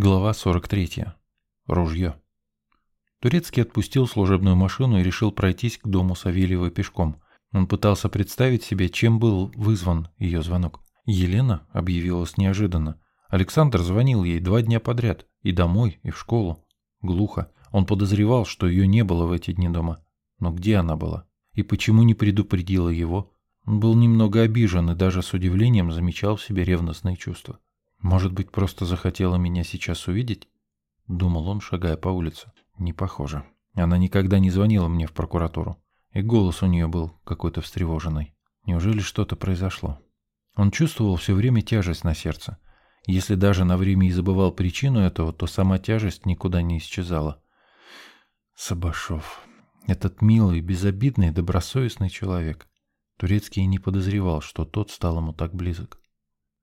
Глава 43. Ружье. Турецкий отпустил служебную машину и решил пройтись к дому Савельевой пешком. Он пытался представить себе, чем был вызван ее звонок. Елена объявилась неожиданно. Александр звонил ей два дня подряд. И домой, и в школу. Глухо. Он подозревал, что ее не было в эти дни дома. Но где она была? И почему не предупредила его? Он был немного обижен и даже с удивлением замечал в себе ревностные чувства. Может быть, просто захотела меня сейчас увидеть? Думал он, шагая по улице. Не похоже. Она никогда не звонила мне в прокуратуру. И голос у нее был какой-то встревоженный. Неужели что-то произошло? Он чувствовал все время тяжесть на сердце. Если даже на время и забывал причину этого, то сама тяжесть никуда не исчезала. Сабашов. Этот милый, безобидный, добросовестный человек. Турецкий не подозревал, что тот стал ему так близок.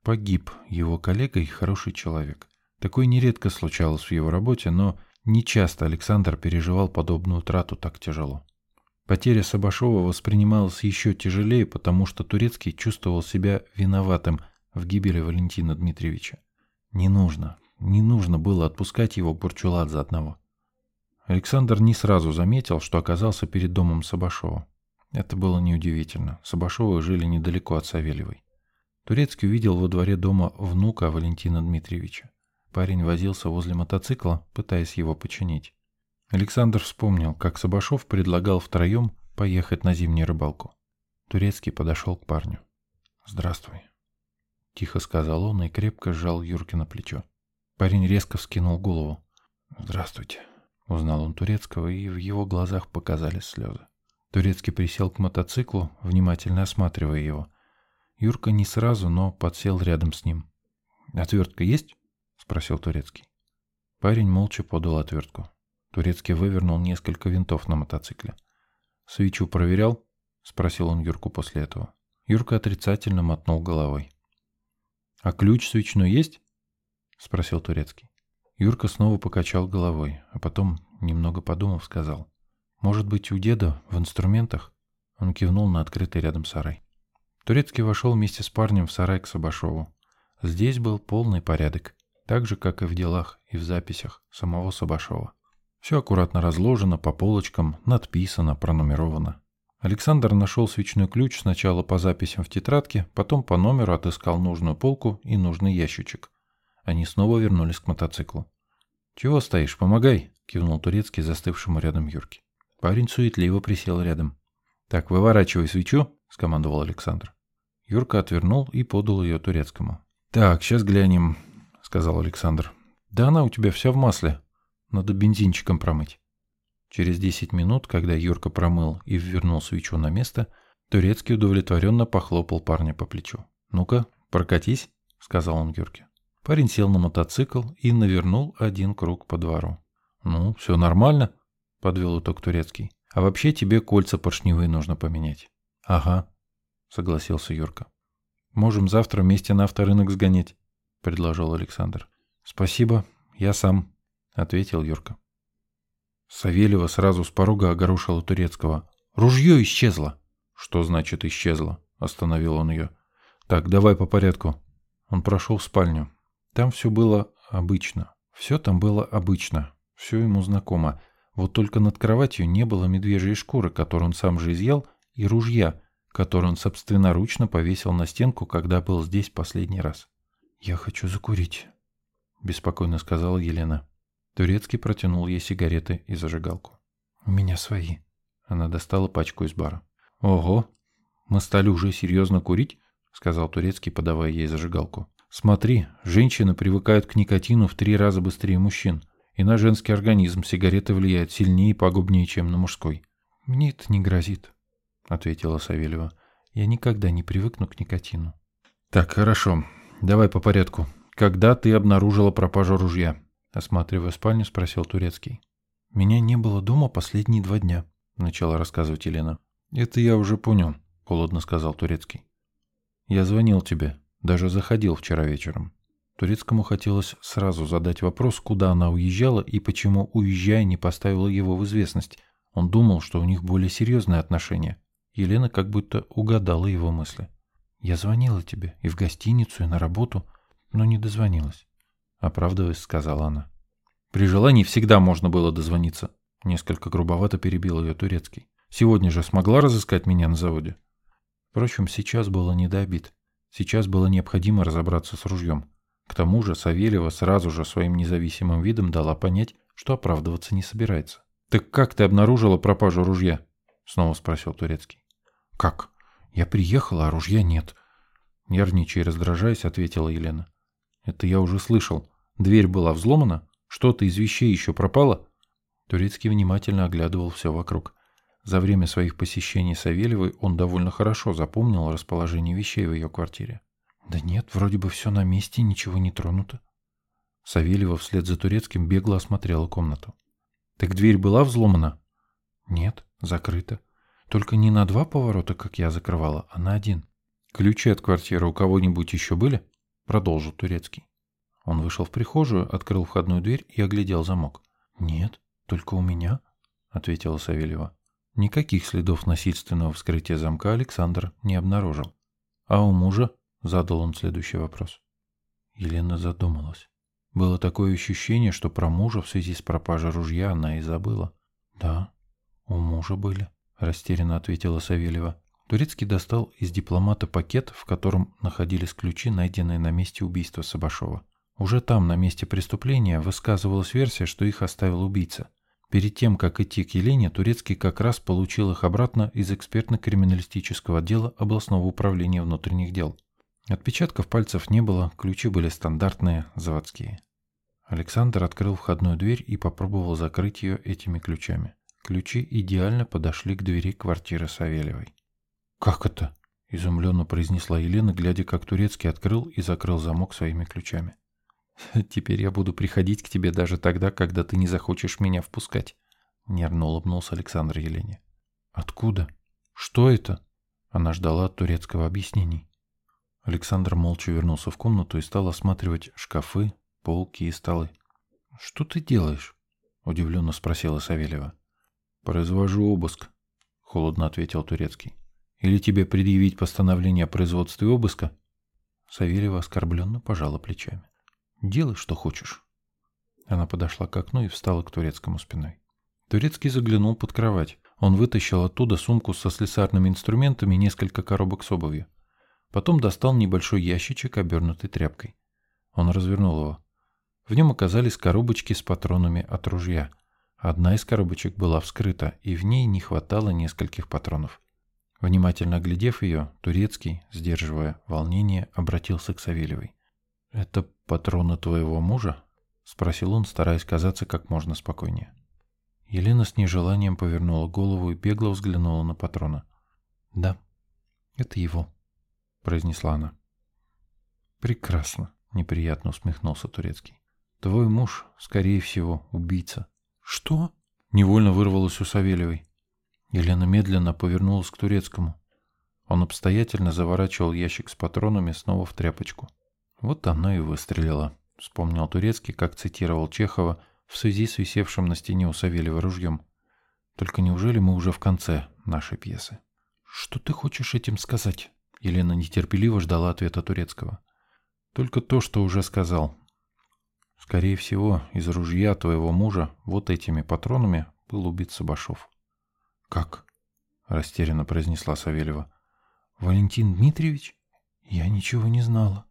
Погиб его коллега и хороший человек. Такое нередко случалось в его работе, но нечасто Александр переживал подобную утрату так тяжело. Потеря Сабашова воспринималась еще тяжелее, потому что Турецкий чувствовал себя виноватым в гибели Валентина Дмитриевича. Не нужно, не нужно было отпускать его Бурчуладзе одного. Александр не сразу заметил, что оказался перед домом Сабашова. Это было неудивительно. Сабашовы жили недалеко от Савельевой. Турецкий увидел во дворе дома внука Валентина Дмитриевича. Парень возился возле мотоцикла, пытаясь его починить. Александр вспомнил, как Сабашов предлагал втроем поехать на зимнюю рыбалку. Турецкий подошел к парню. «Здравствуй», — тихо сказал он и крепко сжал Юрки на плечо. Парень резко вскинул голову. «Здравствуйте», — узнал он Турецкого, и в его глазах показались слезы. Турецкий присел к мотоциклу, внимательно осматривая его. Юрка не сразу, но подсел рядом с ним. «Отвертка есть?» — спросил Турецкий. Парень молча подал отвертку. Турецкий вывернул несколько винтов на мотоцикле. «Свечу проверял?» — спросил он Юрку после этого. Юрка отрицательно мотнул головой. «А ключ свечной есть?» — спросил Турецкий. Юрка снова покачал головой, а потом, немного подумав, сказал. «Может быть, у деда в инструментах?» Он кивнул на открытый рядом сарай. Турецкий вошел вместе с парнем в сарай к Сабашову. Здесь был полный порядок, так же, как и в делах и в записях самого Сабашова. Все аккуратно разложено по полочкам, надписано, пронумеровано. Александр нашел свечной ключ сначала по записям в тетрадке, потом по номеру отыскал нужную полку и нужный ящичек. Они снова вернулись к мотоциклу. «Чего стоишь? Помогай!» — кивнул Турецкий застывшему рядом Юрке. Парень суетливо присел рядом. «Так, выворачивай свечу», — скомандовал Александр. Юрка отвернул и подал ее турецкому. «Так, сейчас глянем», — сказал Александр. «Да она у тебя вся в масле. Надо бензинчиком промыть». Через десять минут, когда Юрка промыл и вернул свечу на место, Турецкий удовлетворенно похлопал парня по плечу. «Ну-ка, прокатись», — сказал он Юрке. Парень сел на мотоцикл и навернул один круг по двору. «Ну, все нормально», — подвел итог Турецкий. «А вообще тебе кольца поршневые нужно поменять». «Ага», согласился Юрка. «Можем завтра вместе на авторынок сгонять», — предложил Александр. «Спасибо, я сам», — ответил Юрка. Савельева сразу с порога огорошила Турецкого. «Ружье исчезло!» «Что значит исчезло?» — остановил он ее. «Так, давай по порядку». Он прошел в спальню. Там все было обычно. Все там было обычно. Все ему знакомо. Вот только над кроватью не было медвежьей шкуры, которую он сам же изъял, и ружья, который он собственноручно повесил на стенку, когда был здесь последний раз. «Я хочу закурить», — беспокойно сказала Елена. Турецкий протянул ей сигареты и зажигалку. «У меня свои». Она достала пачку из бара. «Ого, мы стали уже серьезно курить?» — сказал Турецкий, подавая ей зажигалку. «Смотри, женщины привыкают к никотину в три раза быстрее мужчин, и на женский организм сигареты влияют сильнее и пагубнее, чем на мужской. Мне это не грозит». — ответила Савельева. «Я никогда не привыкну к никотину». «Так, хорошо. Давай по порядку. Когда ты обнаружила пропажу ружья?» Осматривая спальню, спросил Турецкий. «Меня не было дома последние два дня», — начала рассказывать Елена. «Это я уже понял», — холодно сказал Турецкий. «Я звонил тебе. Даже заходил вчера вечером». Турецкому хотелось сразу задать вопрос, куда она уезжала и почему, уезжая, не поставила его в известность. Он думал, что у них более серьезные отношения. Елена как будто угадала его мысли. «Я звонила тебе и в гостиницу, и на работу, но не дозвонилась». оправдываясь, сказала она. При желании всегда можно было дозвониться. Несколько грубовато перебил ее турецкий. Сегодня же смогла разыскать меня на заводе? Впрочем, сейчас было не до обид. Сейчас было необходимо разобраться с ружьем. К тому же Савельева сразу же своим независимым видом дала понять, что оправдываться не собирается. «Так как ты обнаружила пропажу ружья?» — снова спросил Турецкий. «Как? Я приехала, а ружья нет». Нервничая и раздражаясь, ответила Елена. «Это я уже слышал. Дверь была взломана? Что-то из вещей еще пропало?» Турецкий внимательно оглядывал все вокруг. За время своих посещений Савельевой он довольно хорошо запомнил расположение вещей в ее квартире. «Да нет, вроде бы все на месте, ничего не тронуто». Савельева вслед за Турецким бегло осмотрела комнату. «Так дверь была взломана?» «Нет, закрыта. Только не на два поворота, как я закрывала, а на один». «Ключи от квартиры у кого-нибудь еще были?» Продолжил Турецкий. Он вышел в прихожую, открыл входную дверь и оглядел замок. «Нет, только у меня», — ответила Савельева. Никаких следов насильственного вскрытия замка Александр не обнаружил. «А у мужа?» — задал он следующий вопрос. Елена задумалась. Было такое ощущение, что про мужа в связи с пропажей ружья она и забыла. «Да, у мужа были», — растерянно ответила Савельева. Турецкий достал из дипломата пакет, в котором находились ключи, найденные на месте убийства Сабашова. Уже там, на месте преступления, высказывалась версия, что их оставил убийца. Перед тем, как идти к Елене, Турецкий как раз получил их обратно из экспертно-криминалистического отдела областного управления внутренних дел. Отпечатков пальцев не было, ключи были стандартные, заводские. Александр открыл входную дверь и попробовал закрыть ее этими ключами. Ключи идеально подошли к двери квартиры Савельевой. «Как это?» – изумленно произнесла Елена, глядя, как Турецкий открыл и закрыл замок своими ключами. «Теперь я буду приходить к тебе даже тогда, когда ты не захочешь меня впускать», — нервно улыбнулся Александр Елене. «Откуда? Что это?» Она ждала от турецкого объяснений. Александр молча вернулся в комнату и стал осматривать шкафы, полки и столы. «Что ты делаешь?» — удивленно спросила Савельева. «Произвожу обыск», — холодно ответил Турецкий. «Или тебе предъявить постановление о производстве обыска?» Савельева оскорбленно пожала плечами. Делай, что хочешь. Она подошла к окну и встала к турецкому спиной. Турецкий заглянул под кровать. Он вытащил оттуда сумку со слесарными инструментами и несколько коробок с обувью. Потом достал небольшой ящичек, обернутый тряпкой. Он развернул его. В нем оказались коробочки с патронами от ружья. Одна из коробочек была вскрыта, и в ней не хватало нескольких патронов. Внимательно оглядев ее, Турецкий, сдерживая волнение, обратился к Савельевой. «Это патроны твоего мужа?» — спросил он, стараясь казаться как можно спокойнее. Елена с нежеланием повернула голову и бегло взглянула на патрона. «Да, это его», — произнесла она. «Прекрасно», — неприятно усмехнулся Турецкий. «Твой муж, скорее всего, убийца». «Что?» — невольно вырвалось у Савельевой. Елена медленно повернулась к Турецкому. Он обстоятельно заворачивал ящик с патронами снова в тряпочку. Вот оно и выстрелило, вспомнил Турецкий, как цитировал Чехова в связи с висевшим на стене у Савельева ружьем. Только неужели мы уже в конце нашей пьесы? Что ты хочешь этим сказать? Елена нетерпеливо ждала ответа Турецкого. Только то, что уже сказал. Скорее всего, из ружья твоего мужа вот этими патронами был убит Сабашов. Как? Растерянно произнесла Савельева. Валентин Дмитриевич? Я ничего не знала.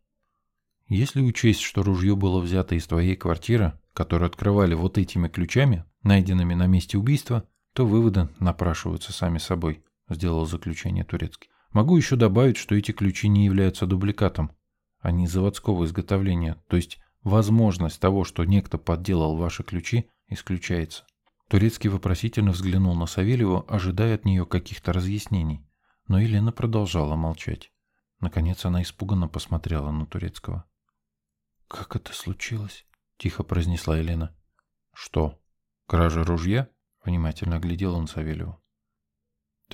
Если учесть, что ружье было взято из твоей квартиры, которую открывали вот этими ключами, найденными на месте убийства, то выводы напрашиваются сами собой, сделал заключение Турецкий. Могу еще добавить, что эти ключи не являются дубликатом. Они заводского изготовления, то есть возможность того, что некто подделал ваши ключи, исключается. Турецкий вопросительно взглянул на Савельеву, ожидая от нее каких-то разъяснений. Но Елена продолжала молчать. Наконец она испуганно посмотрела на Турецкого. «Как это случилось?» — тихо произнесла Елена. «Что? Кража ружья?» — внимательно глядел он Савельеву.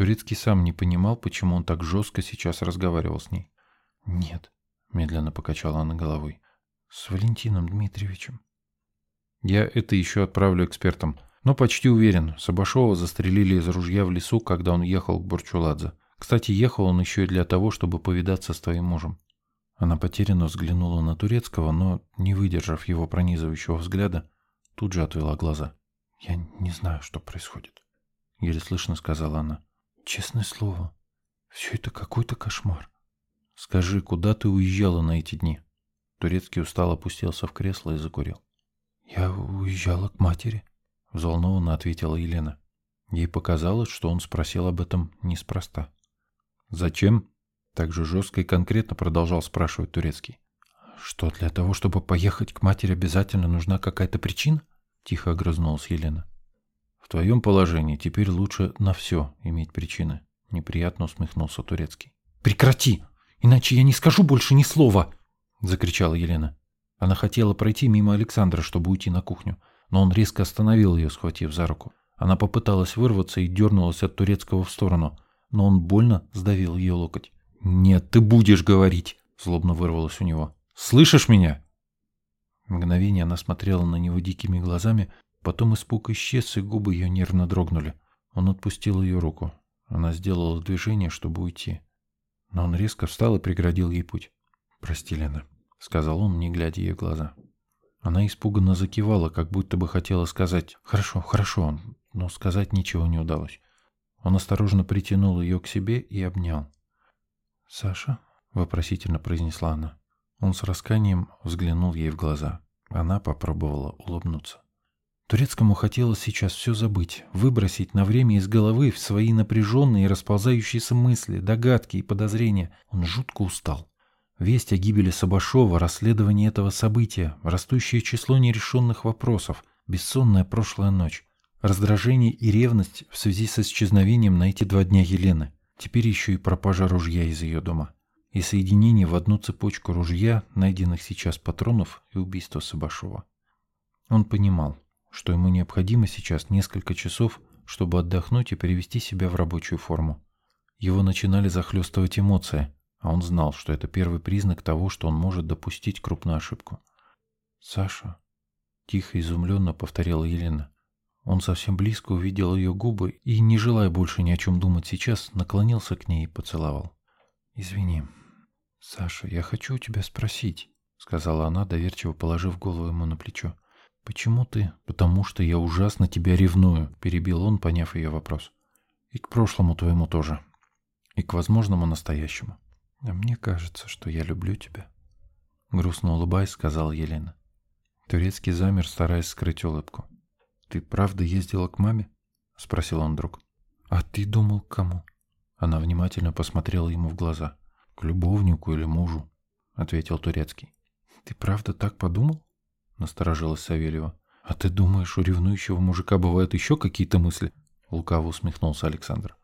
Турецкий сам не понимал, почему он так жестко сейчас разговаривал с ней. «Нет», — медленно покачала она головой, — «с Валентином Дмитриевичем». «Я это еще отправлю экспертам, но почти уверен, Сабашова застрелили из ружья в лесу, когда он ехал к Бурчуладзе. Кстати, ехал он еще и для того, чтобы повидаться с твоим мужем. Она потерянно взглянула на Турецкого, но, не выдержав его пронизывающего взгляда, тут же отвела глаза. «Я не знаю, что происходит», — еле слышно сказала она. «Честное слово, все это какой-то кошмар». «Скажи, куда ты уезжала на эти дни?» Турецкий устал опустился в кресло и закурил. «Я уезжала к матери», — взволнованно ответила Елена. Ей показалось, что он спросил об этом неспроста. «Зачем?» — так же жестко и конкретно продолжал спрашивать Турецкий. «Что, для того, чтобы поехать к матери, обязательно нужна какая-то причина?» — тихо огрызнулась Елена. «В твоем положении теперь лучше на все иметь причины», — неприятно усмехнулся Турецкий. «Прекрати! Иначе я не скажу больше ни слова!» — закричала Елена. Она хотела пройти мимо Александра, чтобы уйти на кухню, но он резко остановил ее, схватив за руку. Она попыталась вырваться и дернулась от турецкого в сторону, но он больно сдавил ее локоть. «Нет, ты будешь говорить!» — злобно вырвалось у него. «Слышишь меня?» Мгновение она смотрела на него дикими глазами, потом испуг исчез, и губы ее нервно дрогнули. Он отпустил ее руку. Она сделала движение, чтобы уйти. Но он резко встал и преградил ей путь. «Прости, Лена», — сказал он, не глядя ей в глаза. Она испуганно закивала, как будто бы хотела сказать «Хорошо, хорошо», но сказать ничего не удалось. Он осторожно притянул ее к себе и обнял. «Саша?» — вопросительно произнесла она. Он с расканием взглянул ей в глаза. Она попробовала улыбнуться. Турецкому хотелось сейчас все забыть, выбросить на время из головы в свои напряженные и расползающиеся мысли, догадки и подозрения. Он жутко устал. Весть о гибели Сабашова, расследование этого события, растущее число нерешенных вопросов, бессонная прошлая ночь. Раздражение и ревность в связи с исчезновением на эти два дня Елены. Теперь еще и пропажа ружья из ее дома. И соединение в одну цепочку ружья, найденных сейчас патронов и убийства Сабашова. Он понимал, что ему необходимо сейчас несколько часов, чтобы отдохнуть и привести себя в рабочую форму. Его начинали захлестывать эмоции, а он знал, что это первый признак того, что он может допустить крупную ошибку. «Саша», — тихо изумленно повторила Елена, — он совсем близко увидел ее губы и, не желая больше ни о чем думать сейчас, наклонился к ней и поцеловал. «Извини, Саша, я хочу у тебя спросить», — сказала она, доверчиво положив голову ему на плечо. «Почему ты?» «Потому что я ужасно тебя ревную», — перебил он, поняв ее вопрос. «И к прошлому твоему тоже. И к возможному настоящему. А мне кажется, что я люблю тебя», — грустно улыбаясь, сказала Елена. Турецкий замер, стараясь скрыть улыбку. «Ты правда ездила к маме?» — спросил он вдруг. «А ты думал, к кому?» Она внимательно посмотрела ему в глаза. «К любовнику или мужу?» — ответил Турецкий. «Ты правда так подумал?» — насторожилась Савельева. «А ты думаешь, у ревнующего мужика бывают еще какие-то мысли?» — лукаво усмехнулся Александр.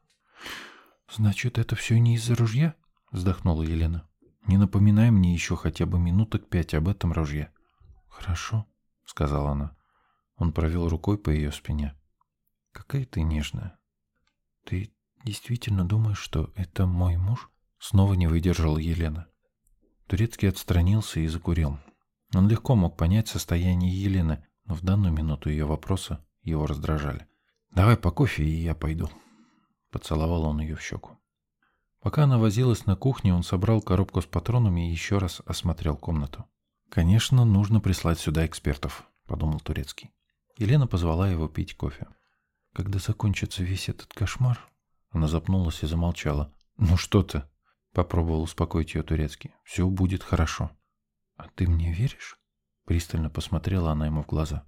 «Значит, это все не из-за ружья?» — вздохнула Елена. «Не напоминай мне еще хотя бы минуток пять об этом ружье». «Хорошо», — сказала она. Он провел рукой по ее спине. «Какая ты нежная. Ты действительно думаешь, что это мой муж?» Снова не выдержала Елена. Турецкий отстранился и закурил. Он легко мог понять состояние Елены, но в данную минуту ее вопросы его раздражали. «Давай по кофе, и я пойду». Поцеловал он ее в щеку. Пока она возилась на кухне, он собрал коробку с патронами и еще раз осмотрел комнату. «Конечно, нужно прислать сюда экспертов», — подумал Турецкий. Елена позвала его пить кофе. Когда закончится весь этот кошмар... Она запнулась и замолчала. «Ну что ты?» — попробовал успокоить ее турецкий. «Все будет хорошо». «А ты мне веришь?» Пристально посмотрела она ему в глаза.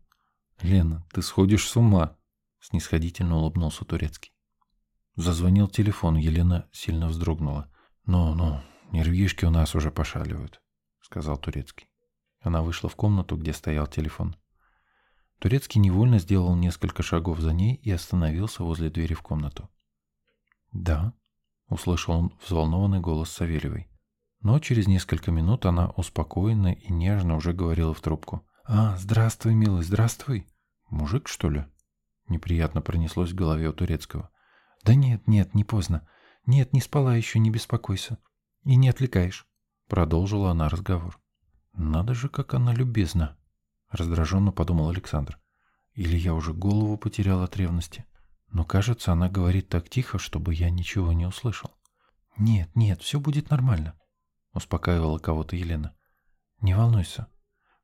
«Лена, ты сходишь с ума!» Снисходительно улыбнулся турецкий. Зазвонил телефон, Елена сильно вздрогнула. «Ну-ну, нервишки у нас уже пошаливают», — сказал турецкий. Она вышла в комнату, где стоял телефон. Турецкий невольно сделал несколько шагов за ней и остановился возле двери в комнату. «Да», — услышал он взволнованный голос Савельевой. Но через несколько минут она успокоенно и нежно уже говорила в трубку. «А, здравствуй, милый, здравствуй!» «Мужик, что ли?» Неприятно пронеслось в голове у Турецкого. «Да нет, нет, не поздно. Нет, не спала еще, не беспокойся. И не отвлекаешь», — продолжила она разговор. «Надо же, как она любезна», Раздраженно подумал Александр. Или я уже голову потерял от ревности. Но кажется, она говорит так тихо, чтобы я ничего не услышал. Нет, нет, все будет нормально. — успокаивала кого-то Елена. «Не волнуйся.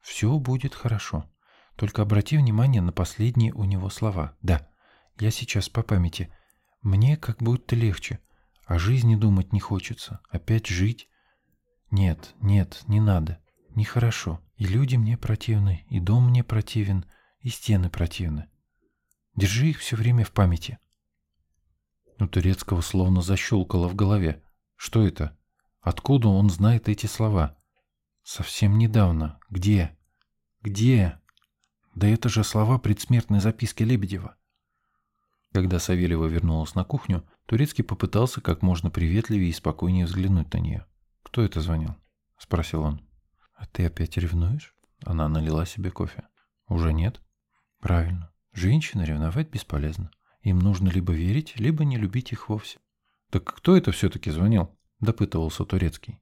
Все будет хорошо. Только обрати внимание на последние у него слова. Да, я сейчас по памяти. Мне как будто легче. О жизни думать не хочется. Опять жить. Нет, нет, не надо. Нехорошо. И люди мне противны, и дом мне противен, и стены противны. Держи их все время в памяти. У Турецкого словно защелкало в голове. Что это? Откуда он знает эти слова? Совсем недавно. Где? Где? Да это же слова предсмертной записки Лебедева. Когда Савельева вернулась на кухню, Турецкий попытался как можно приветливее и спокойнее взглянуть на нее. «Кто это звонил?» — спросил он. «А ты опять ревнуешь?» Она налила себе кофе. «Уже нет?» «Правильно. Женщины ревновать бесполезно. Им нужно либо верить, либо не любить их вовсе». «Так кто это все-таки звонил?» — допытывался Турецкий.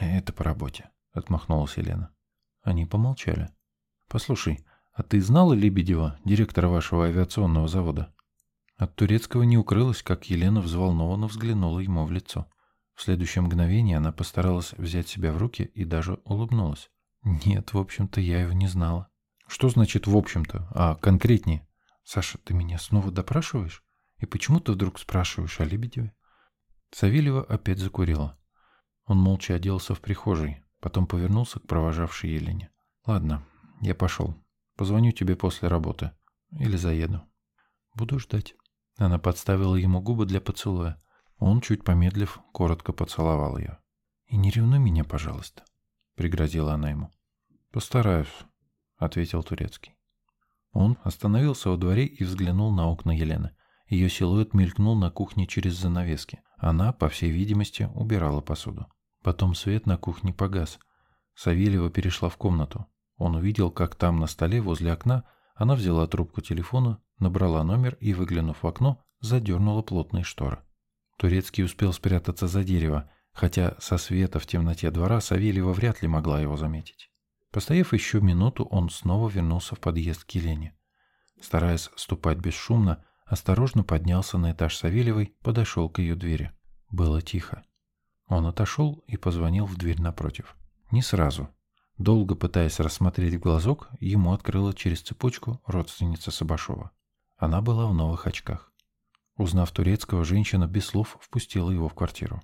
«Это по работе», — отмахнулась Елена. Они помолчали. «Послушай, а ты знала Лебедева, директора вашего авиационного завода?» От Турецкого не укрылось, как Елена взволнованно взглянула ему в лицо. В следующее мгновение она постаралась взять себя в руки и даже улыбнулась. «Нет, в общем-то, я его не знала». «Что значит «в общем-то», а конкретнее?» «Саша, ты меня снова допрашиваешь? И почему ты вдруг спрашиваешь о Лебедеве?» Савельева опять закурила. Он молча оделся в прихожей, потом повернулся к провожавшей Елене. «Ладно, я пошел. Позвоню тебе после работы. Или заеду. Буду ждать». Она подставила ему губы для поцелуя. Он, чуть помедлив, коротко поцеловал ее. «И не ревнуй меня, пожалуйста», — пригрозила она ему. «Постараюсь», — ответил Турецкий. Он остановился во дворе и взглянул на окна Елены. Ее силуэт мелькнул на кухне через занавески. Она, по всей видимости, убирала посуду. Потом свет на кухне погас. Савельева перешла в комнату. Он увидел, как там на столе возле окна она взяла трубку телефона, набрала номер и, выглянув в окно, задернула плотные шторы. Турецкий успел спрятаться за дерево, хотя со света в темноте двора Савельева вряд ли могла его заметить. Постояв еще минуту, он снова вернулся в подъезд к Елене. Стараясь ступать бесшумно, осторожно поднялся на этаж Савельевой, подошел к ее двери. Было тихо. Он отошел и позвонил в дверь напротив. Не сразу. Долго пытаясь рассмотреть в глазок, ему открыла через цепочку родственница Сабашова. Она была в новых очках. Узнав турецкого, женщина без слов впустила его в квартиру.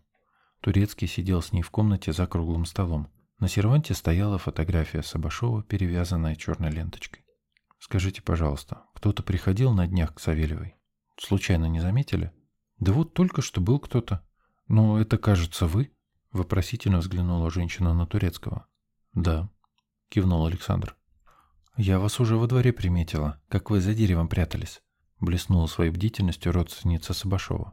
Турецкий сидел с ней в комнате за круглым столом. На серванте стояла фотография Сабашова, перевязанная черной ленточкой. «Скажите, пожалуйста, кто-то приходил на днях к Савельевой? Случайно не заметили?» «Да вот только что был кто-то. Но это, кажется, вы?» Вопросительно взглянула женщина на Турецкого. «Да», — кивнул Александр. «Я вас уже во дворе приметила, как вы за деревом прятались», — блеснула своей бдительностью родственница Сабашова.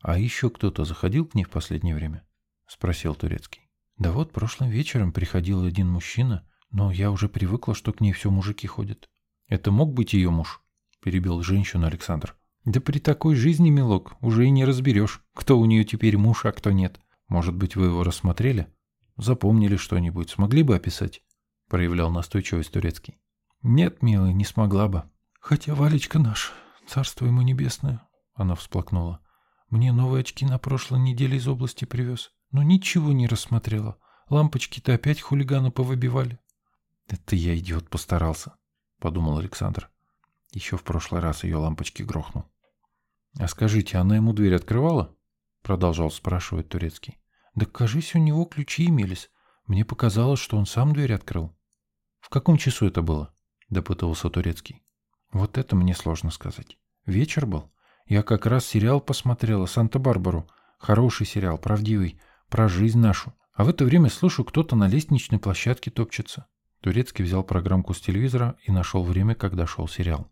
«А еще кто-то заходил к ней в последнее время?» — спросил Турецкий. «Да вот, прошлым вечером приходил один мужчина, но я уже привыкла, что к ней все мужики ходят». «Это мог быть ее муж?» — перебил женщину Александр. «Да при такой жизни, милок, уже и не разберешь, кто у нее теперь муж, а кто нет. Может быть, вы его рассмотрели?» Запомнили что-нибудь, смогли бы описать?» — проявлял настойчивость турецкий. «Нет, милый, не смогла бы. Хотя Валечка наш, царство ему небесное», — она всплакнула. «Мне новые очки на прошлой неделе из области привез, но ничего не рассмотрела. Лампочки-то опять хулиганы повыбивали». «Это я, идиот, постарался», — подумал Александр. Еще в прошлый раз ее лампочки грохнул. «А скажите, она ему дверь открывала?» — продолжал спрашивать турецкий. Да, кажись, у него ключи имелись. Мне показалось, что он сам дверь открыл. В каком часу это было? Допытывался Турецкий. Вот это мне сложно сказать. Вечер был. Я как раз сериал посмотрела «Санта-Барбару». Хороший сериал, правдивый, про жизнь нашу. А в это время слышу, кто-то на лестничной площадке топчется. Турецкий взял программку с телевизора и нашел время, когда шел сериал.